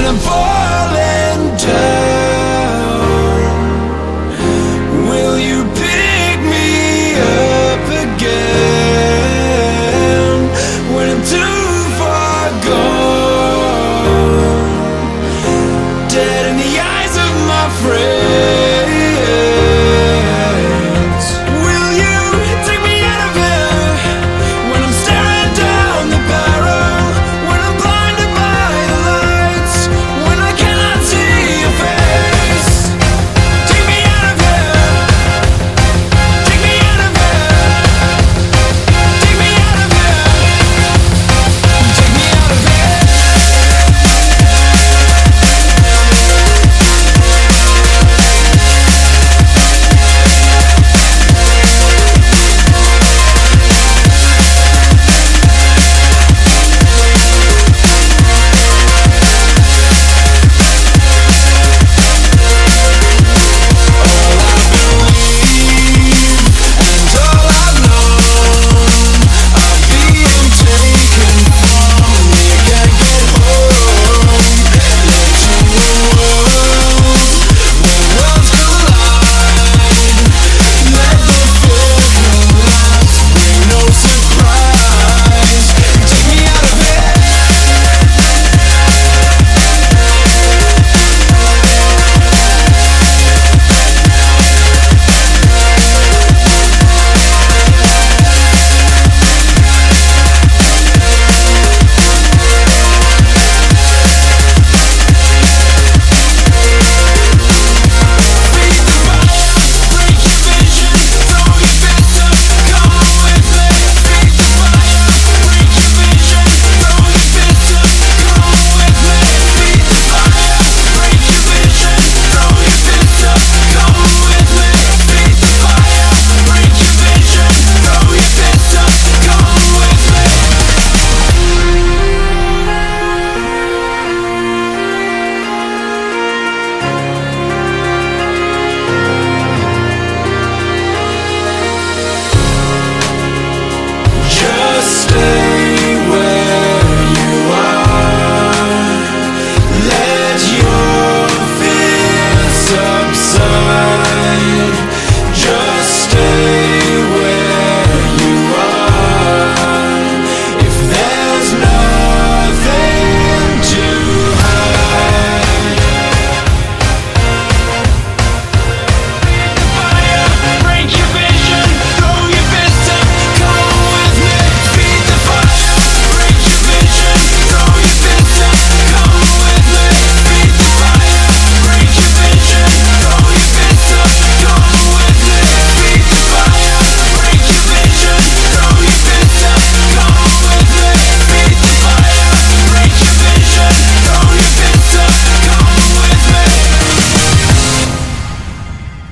when I'm falling down. Will you pick me up again When I'm too far gone? Dead in the eyes of my friends.